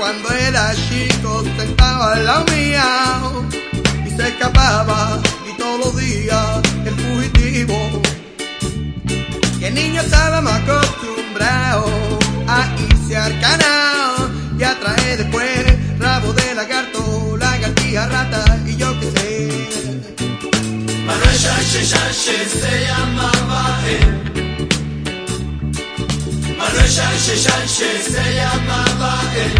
cuando era chico, sentado al lado mía y se escapaba El niño estaba más acostumbrado a irse al canal y a traer después rabo de lagarto, lagartija, rata y yo qué sé. Manuel Sánchez Sánchez se llamaba él. Manuel Sánchez Sánchez se llamaba él.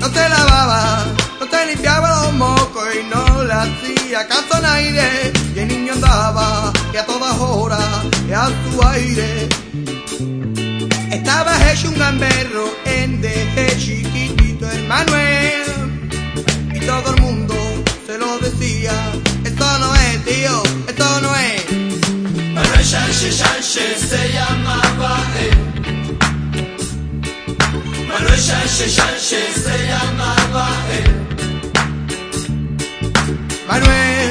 No te lavaba, no te limpiaba los mocos y no hacía caso a nadie. Y el niño andaba y a todas horas a su aire. Estaba hecho un gamberro en deje chiquitito el Manuel. Y todo el mundo se lo decía. Esto no es, tío, esto no es. Manuel Sánchez Sánchez se llamaba él. Manuel Sánchez Sánchez se llamaba él. Manuel,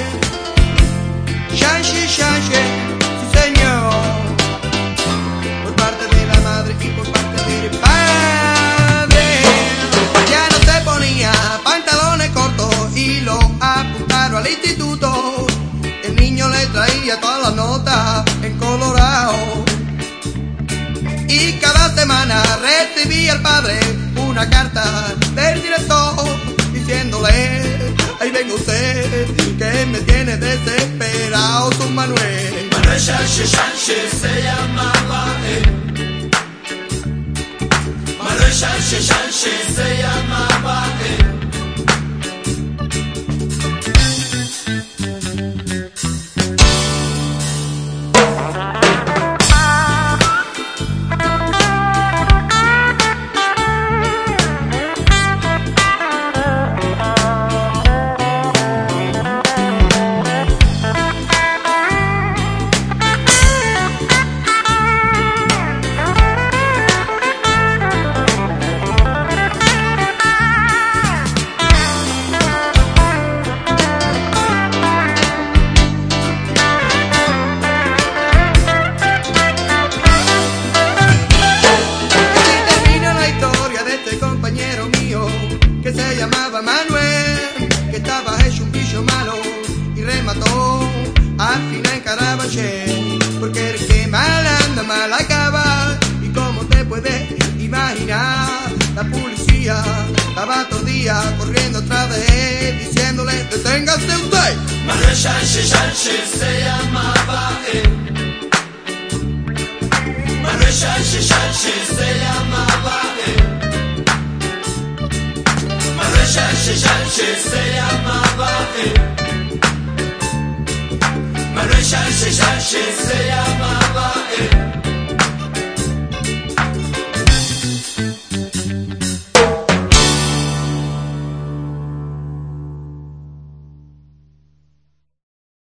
Shanshi, Shanshi, sí señor. Por parte de la madre y por parte del padre. Ya no se ponía pantalones cortos y lo apuntaron al instituto. El niño le traía todas las notas en colorado. Y cada semana recibía el desesperado su Manuel. Manuel Sánchez Sánchez se llamaba él. Manuel Sánchez Sánchez se llamaba él. la policía estaba todo día corriendo atrás de él, diciéndole deténgase usted. Manuel Sánchez Sánchez se llamaba él. Manuel Sánchez Sánchez se llamaba él. Manuel Sánchez se llamaba él. Manuel Sánchez se llamaba él.